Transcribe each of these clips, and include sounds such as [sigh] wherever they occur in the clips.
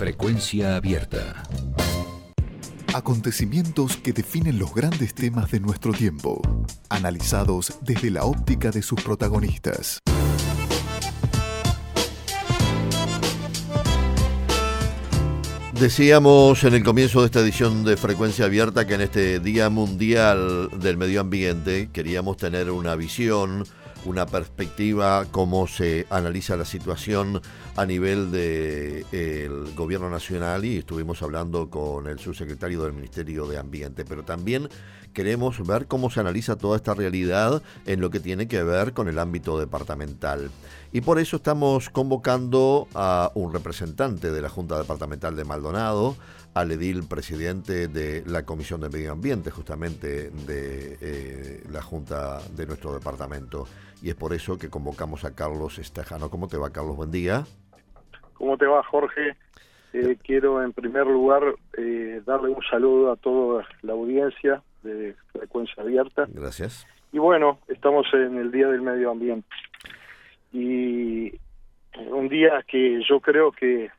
Frecuencia abierta. Acontecimientos que definen los grandes temas de nuestro tiempo, analizados desde la óptica de sus protagonistas. Decíamos en el comienzo de esta edición de Frecuencia Abierta que en este Día Mundial del Medio Ambiente queríamos tener una visión, una perspectiva, cómo se analiza la situación a nivel del gobierno nacional y estuvimos hablando con el subsecretario del Ministerio de Ambiente, pero también queremos ver cómo se analiza toda esta realidad en lo que tiene que ver con el ámbito departamental. Y por eso estamos convocando a un representante de la Junta Departamental de Maldonado, al edil presidente de la Comisión de Medio Ambiente, justamente de eh, la Junta de nuestro departamento. Y es por eso que convocamos a Carlos Estejano. ¿Cómo te va, Carlos? Buen día. ¿Cómo te va, Jorge? Eh, quiero en primer lugar eh, darle un saludo a toda la audiencia de Frecuencia Abierta. Gracias. Y bueno, estamos en el Día del Medio Ambiente y un día que yo creo que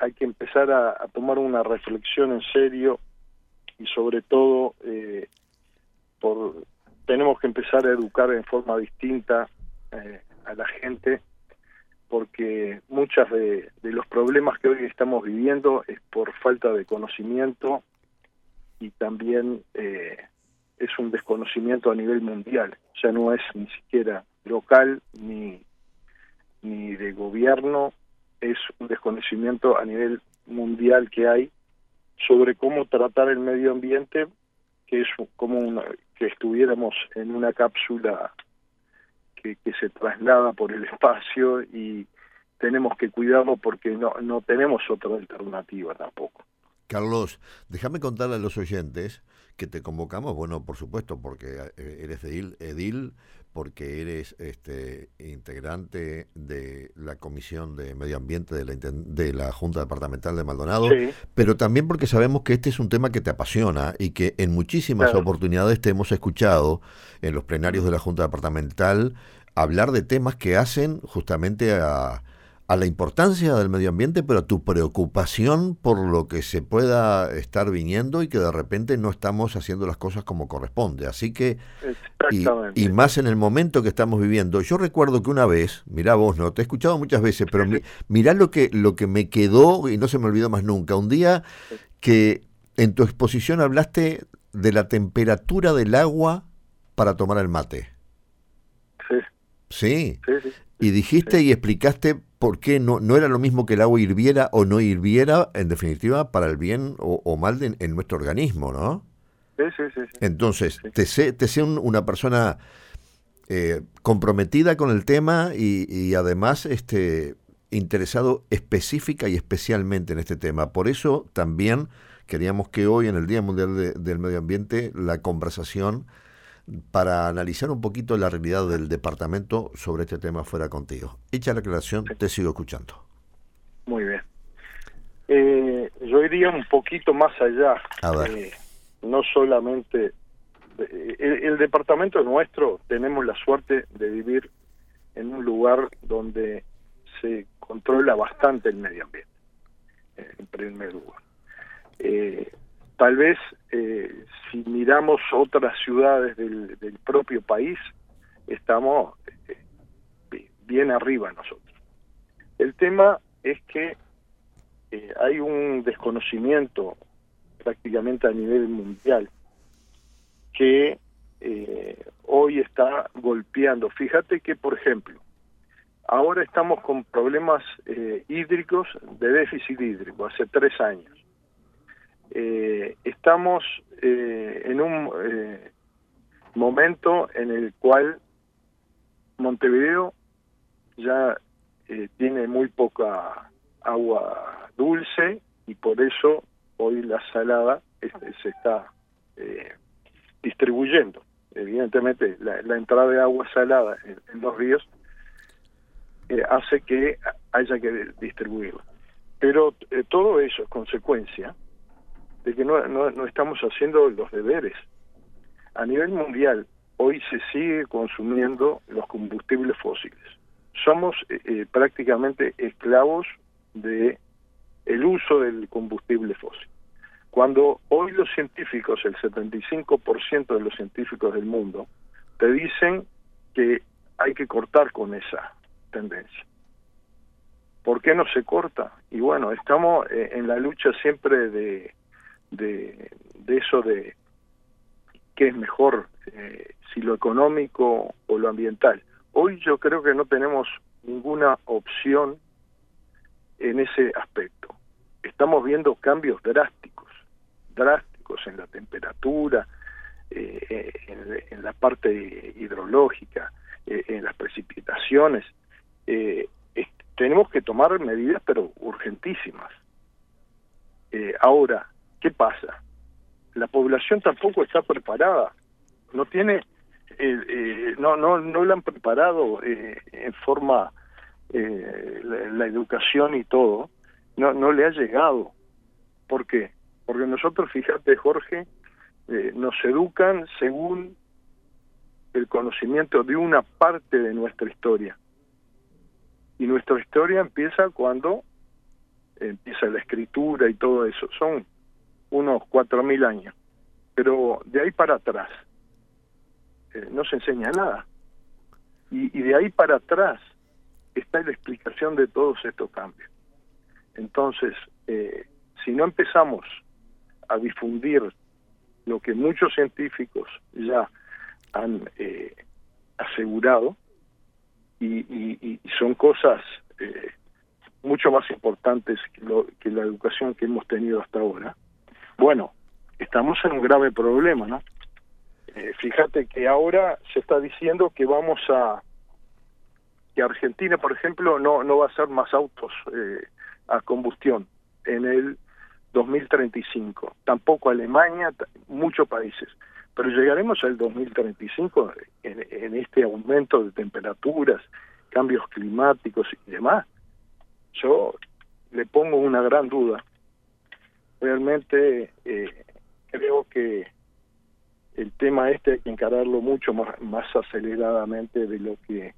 hay que empezar a, tomar una reflexión en serio y sobre todo eh, por tenemos que empezar a educar en forma distinta eh, a la gente porque muchas de, los problemas que hoy estamos viviendo es por falta de conocimiento y también eh, es un desconocimiento a nivel mundial, ya no es ni siquiera local ni ni de gobierno, es un desconocimiento a nivel mundial que hay sobre cómo tratar el medio ambiente, que es como que estuviéramos en una cápsula que, que se traslada por el espacio y tenemos que cuidarlo porque no, no tenemos otra alternativa tampoco. Carlos, déjame contarle a los oyentes que te convocamos, bueno, por supuesto, porque eh, eres edil, edil porque eres este integrante de la Comisión de Medio Ambiente de la, de la Junta Departamental de Maldonado, pero también porque sabemos que este es un tema que te apasiona y que en muchísimas oportunidades te hemos escuchado en los plenarios de la Junta Departamental hablar de temas que hacen justamente a a la importancia del medio ambiente, pero a tu preocupación por lo que se pueda estar viniendo y que de repente no estamos haciendo las cosas como corresponde. Así que, y, más en el momento que estamos viviendo. Yo recuerdo que una vez, mirá vos, no, te he escuchado muchas veces, pero mirá lo que, lo que me quedó y no se me olvidó más nunca. Un día que en tu exposición hablaste de la temperatura del agua para tomar el mate. Sí. Sí. Y dijiste y explicaste por qué no, no era lo mismo que el agua hirviera o no hirviera, en definitiva, para el bien o, mal en nuestro organismo, ¿no? Sí, sí, sí. Entonces, te sé, te sé una persona eh, comprometida con el tema y, además este, interesado específica y especialmente en este tema. Por eso también queríamos que hoy, en el Día Mundial del Medio Ambiente, la conversación para analizar un poquito la realidad del departamento sobre este tema fuera contigo. Hecha la aclaración, te sigo escuchando. Muy bien. Eh, yo iría un poquito más allá. Eh, no solamente... Eh, el, departamento nuestro tenemos la suerte de vivir en un lugar donde se controla bastante el medio ambiente, en primer lugar. Eh, Tal vez eh, si miramos otras ciudades del, propio país, estamos eh, bien arriba nosotros. El tema es que eh, hay un desconocimiento prácticamente a nivel mundial que hoy está golpeando. Fíjate que, por ejemplo, ahora estamos con problemas hídricos de déficit hídrico, hace tres años eh, estamos eh, en un eh, momento en el cual Montevideo ya tiene muy poca agua dulce y por eso hoy la salada este, se está distribuyendo. Evidentemente, la, entrada de agua salada en, los ríos hace que haya que distribuirla. Pero todo eso es consecuencia de que no, no, estamos haciendo los deberes. A nivel mundial, hoy se sigue consumiendo los combustibles fósiles. Somos eh, eh, prácticamente esclavos de el uso del combustible fósil. Cuando hoy los científicos, el 75% de los científicos del mundo, te dicen que hay que cortar con esa tendencia. ¿Por qué no se corta? Y bueno, estamos eh, en la lucha siempre de, de, eso de qué es mejor, eh, si lo económico o lo ambiental. Hoy yo creo que no tenemos ninguna opción en ese aspecto. Estamos viendo cambios drásticos, drásticos en la temperatura, eh, en, la parte hidrológica, en las precipitaciones. Eh, tenemos que tomar medidas, pero urgentísimas. Eh, ahora, ¿qué pasa? La población tampoco está preparada, no tiene, eh, eh, no, no, no la han preparado en forma la, educación y todo, no, no le ha llegado. ¿Por qué? Porque nosotros, fíjate, Jorge, nos educan según el conocimiento de una parte de nuestra historia y nuestra historia empieza cuando empieza la escritura y todo eso. Son unos cuatro mil años. Pero de ahí para atrás eh, no se enseña nada. Y, y de ahí para atrás está la explicación de todos estos cambios. Entonces, eh, si no empezamos a difundir lo que muchos científicos ya han eh, asegurado, y, son cosas eh, mucho más importantes que, la educación que hemos tenido hasta ahora. Bueno, estamos en un grave problema, ¿no? Eh, fíjate que ahora se está diciendo que vamos a que Argentina, por ejemplo, no no va a ser más autos eh, a combustión en el 2035. Tampoco Alemania, muchos países pero llegaremos al 2035 en, en este aumento de temperaturas, cambios climáticos y demás. Yo le pongo una gran duda. Realmente eh, creo que el tema este hay que encararlo mucho más, más aceleradamente de lo que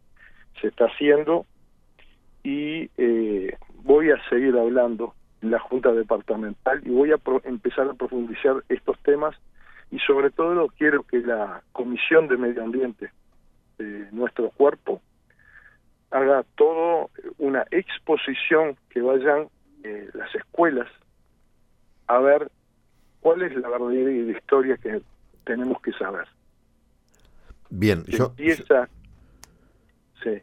se está haciendo. Y eh, voy a seguir hablando en la Junta Departamental y voy a empezar a profundizar estos temas y sobre todo quiero que la Comisión de Medio Ambiente de nuestro cuerpo haga todo una exposición que vayan eh, las escuelas a ver cuál es la verdadera historia que tenemos que saber. Bien, yo... Empieza... Sí.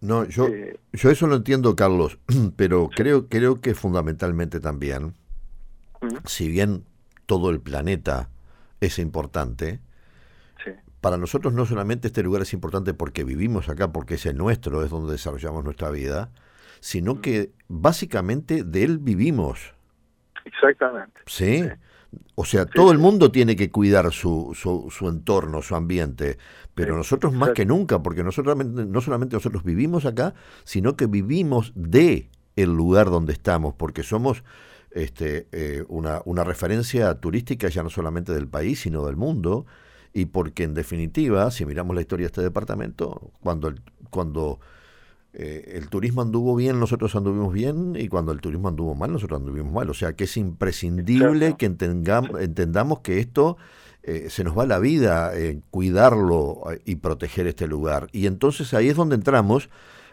No, yo, eh, yo eso lo entiendo, Carlos, [clears throat] pero creo, creo que fundamentalmente también, si bien todo el planeta es importante. Para nosotros no solamente este lugar es importante porque vivimos acá, porque es el nuestro, es donde desarrollamos nuestra vida, sino que básicamente de él vivimos. Exactamente. ¿Sí? O sea, todo el mundo tiene que cuidar su, su, su entorno, su ambiente, pero nosotros más que nunca, porque nosotros no solamente nosotros vivimos acá, sino que vivimos de el lugar donde estamos, porque somos este, eh, una, una referencia turística ya no solamente del país, sino del mundo, y porque en definitiva, si miramos la historia de este departamento, cuando el, cuando eh, el turismo anduvo bien, nosotros anduvimos bien, y cuando el turismo anduvo mal, nosotros anduvimos mal. O sea que es imprescindible que entendamos, entendamos que esto eh, se nos va la vida en cuidarlo y proteger este lugar. Y entonces ahí es donde entramos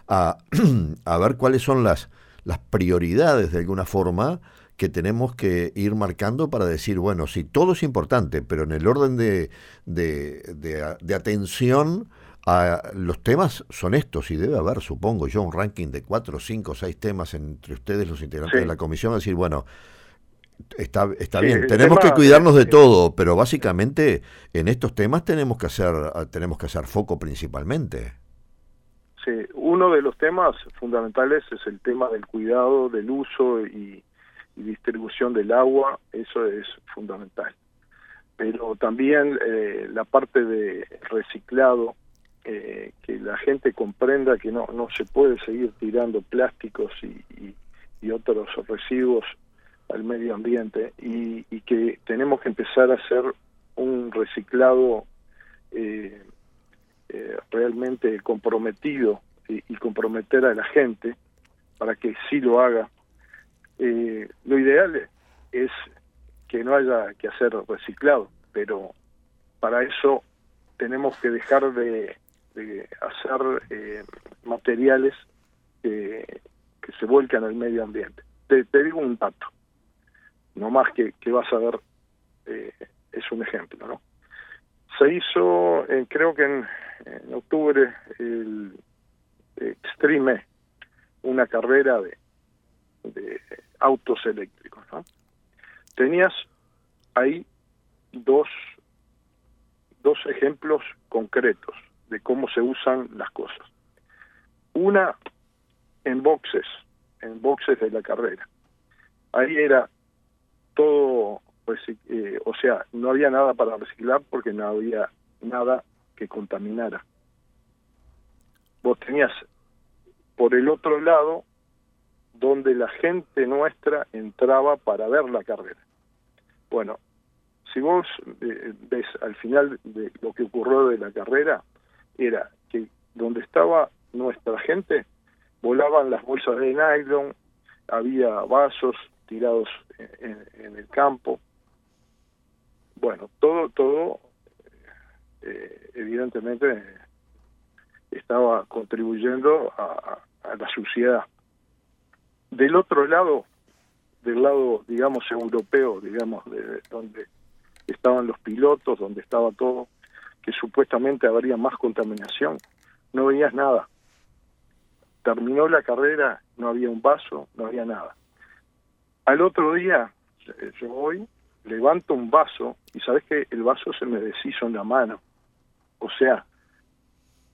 a, [clears throat] a ver cuáles son las, las prioridades de alguna forma que tenemos que ir marcando para decir, bueno, sí, todo es importante, pero en el orden de, de, atención a los temas son estos y debe haber, supongo yo, un ranking de cuatro, cinco, seis temas entre ustedes, los integrantes de la comisión, decir, bueno, está, está bien, tenemos que cuidarnos de todo, pero básicamente en estos temas tenemos que hacer, tenemos que hacer foco principalmente. Sí, uno de los temas fundamentales es el tema del cuidado, del uso y, y distribución del agua, eso es fundamental. Pero también eh, la parte de reciclado, eh, que la gente comprenda que no, no se puede seguir tirando plásticos y, y, otros residuos al medio ambiente y, y, que tenemos que empezar a hacer un reciclado eh, realmente comprometido y, y comprometer a la gente para que sí lo haga. Eh, lo ideal es que no haya que hacer reciclado, pero para eso tenemos que dejar de, hacer eh, materiales que, se vuelcan al medio ambiente. Te, digo un dato, no más que, que vas a ver, eh, es un ejemplo, ¿no? Se hizo, creo que en, octubre, el Extreme, una carrera de, de autos eléctricos, ¿no? Tenías ahí dos, dos ejemplos concretos de cómo se usan las cosas. Una en boxes, en boxes de la carrera. Ahí era todo, pues, eh, o sea, no había nada para reciclar porque no había nada que contaminara. Vos tenías por el otro lado donde la gente nuestra entraba para ver la carrera. Bueno, si vos eh, ves al final de lo que ocurrió de la carrera, era que donde estaba nuestra gente, volaban las bolsas de nylon, había vasos tirados en, el campo. Bueno, todo, todo, eh, evidentemente, estaba contribuyendo a, a la suciedad. Del otro lado, del lado, digamos, europeo, digamos, de donde estaban los pilotos, donde estaba todo, que supuestamente habría más contaminación, no veías nada. Terminó la carrera, no había un vaso, no había nada. Al otro día, yo voy, levanto un vaso y sabes que el vaso se me deshizo en la mano. O sea,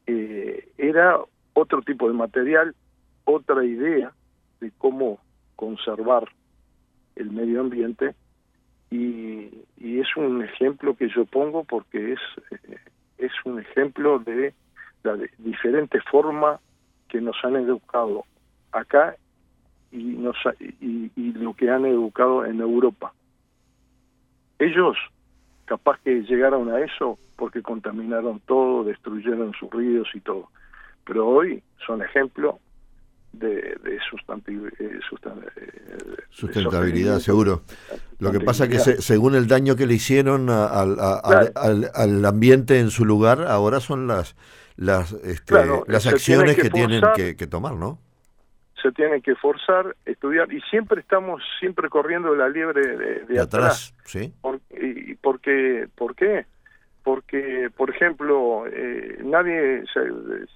eh, era otro tipo de material, otra idea de cómo conservar el medio ambiente y, es un ejemplo que yo pongo porque es, eh, es un ejemplo de la diferente forma que nos han educado acá y, nos, y, y lo que han educado en Europa. Ellos capaz que llegaron a eso porque contaminaron todo, destruyeron sus ríos y todo. Pero hoy son ejemplo de, de, eh, eh, sustentabilidad, seguro. Lo que pasa es que según el daño que le hicieron al, al, ambiente en su lugar, ahora son las las, este, las acciones que, tienen que, tomar, ¿no? Se tienen que forzar, estudiar, y siempre estamos siempre corriendo la liebre de, atrás. ¿sí? y porque, ¿Por qué? Porque, por ejemplo, eh, nadie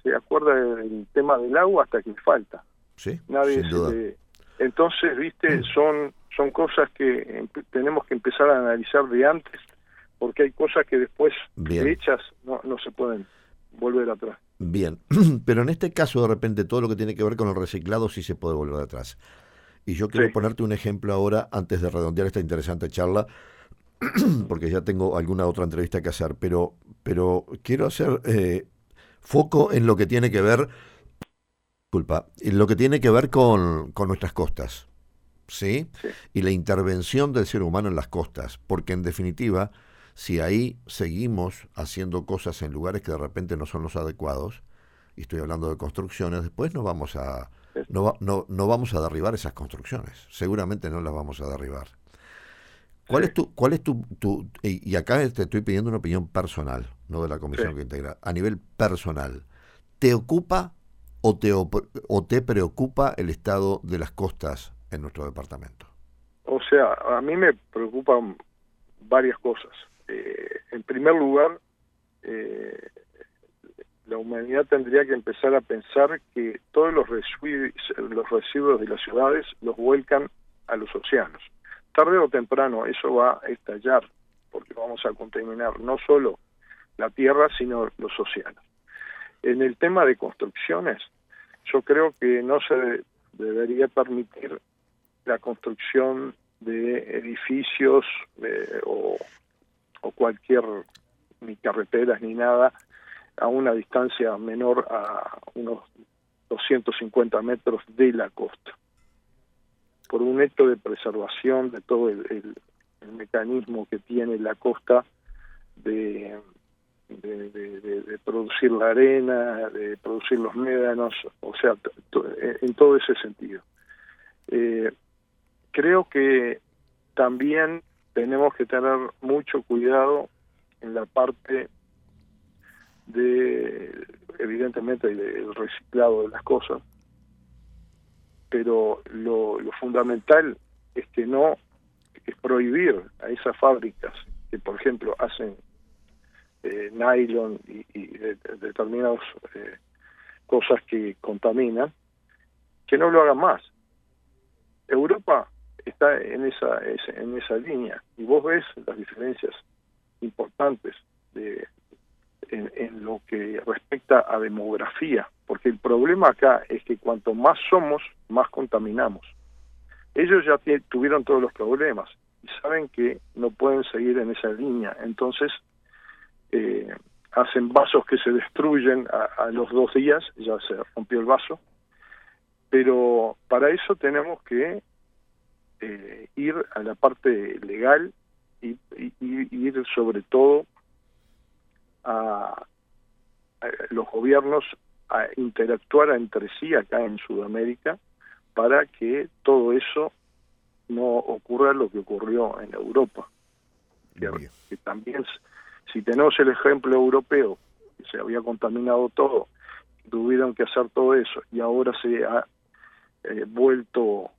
se, acuerda del tema del agua hasta que falta. Sí, nadie entonces, viste, mm. son son cosas que tenemos que empezar a analizar de antes, porque hay cosas que después hechas no, no se pueden volver atrás. Bien, [clears throat] pero en este caso de repente todo lo que tiene que ver con el reciclado sí se puede volver atrás. Y yo quiero ponerte un ejemplo ahora, antes de redondear esta interesante charla, [clears throat] porque ya tengo alguna otra entrevista que hacer, pero, pero quiero hacer eh, foco en lo que tiene que ver, disculpa, en lo que tiene que ver con, con nuestras costas, ¿sí? Y la intervención del ser humano en las costas, porque en definitiva, si ahí seguimos haciendo cosas en lugares que de repente no son los adecuados, y estoy hablando de construcciones, después no vamos a no, no, no vamos a derribar esas construcciones, seguramente no las vamos a derribar. ¿Cuál es tu, cuál es tu, tu, y acá te estoy pidiendo una opinión personal, no de la comisión que integra, a nivel personal, ¿te ocupa o te, o te preocupa el estado de las costas en nuestro departamento? O sea, a mí me preocupan varias cosas. Eh, en primer lugar, eh, la humanidad tendría que empezar a pensar que todos los los residuos de las ciudades los vuelcan a los océanos tarde o temprano eso va a estallar, porque vamos a contaminar no solo la tierra, sino los océanos. En el tema de construcciones, yo creo que no se debería permitir la construcción de edificios eh, o, o cualquier, ni carreteras ni nada, a una distancia menor a unos 250 metros de la costa por un hecho de preservación de todo el, mecanismo que tiene la costa de, de, producir la arena, de producir los médanos, o sea, en todo ese sentido. Eh, creo que también tenemos que tener mucho cuidado en la parte de, evidentemente, del reciclado de las cosas, pero lo, fundamental es que no es prohibir a esas fábricas que, por ejemplo, hacen eh, nylon y, determinadas eh, cosas que contaminan, que no lo hagan más. Europa está en esa, en esa línea y vos ves las diferencias importantes de, en, lo que respecta a demografía, porque el problema acá es que cuanto más somos, más contaminamos. Ellos ya tuvieron todos los problemas y saben que no pueden seguir en esa línea, entonces eh, hacen vasos que se destruyen a, los dos días, ya se rompió el vaso, pero para eso tenemos que eh, ir a la parte legal y, ir sobre todo a, los gobiernos a interactuar entre sí acá en Sudamérica para que todo eso no ocurra lo que ocurrió en Europa. Que, también, si tenemos el ejemplo europeo, que se había contaminado todo, tuvieron que hacer todo eso y ahora se ha eh, vuelto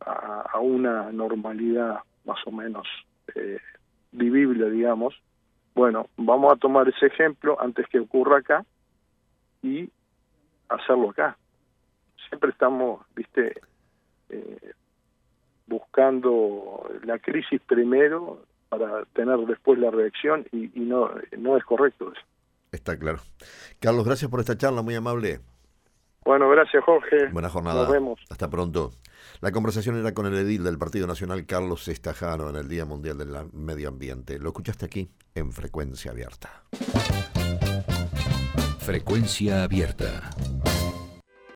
a, una normalidad más o menos eh, vivible, digamos, bueno, vamos a tomar ese ejemplo antes que ocurra acá y hacerlo acá. Siempre estamos, viste, eh, buscando la crisis primero para tener después la reacción y, y no, no es correcto eso. Está claro. Carlos, gracias por esta charla, muy amable. Bueno, gracias Jorge. Buena jornada. Nos vemos. Hasta pronto. La conversación era con el edil del Partido Nacional, Carlos Estajano, en el Día Mundial del Medio Ambiente. Lo escuchaste aquí en Frecuencia Abierta. Frecuencia Abierta.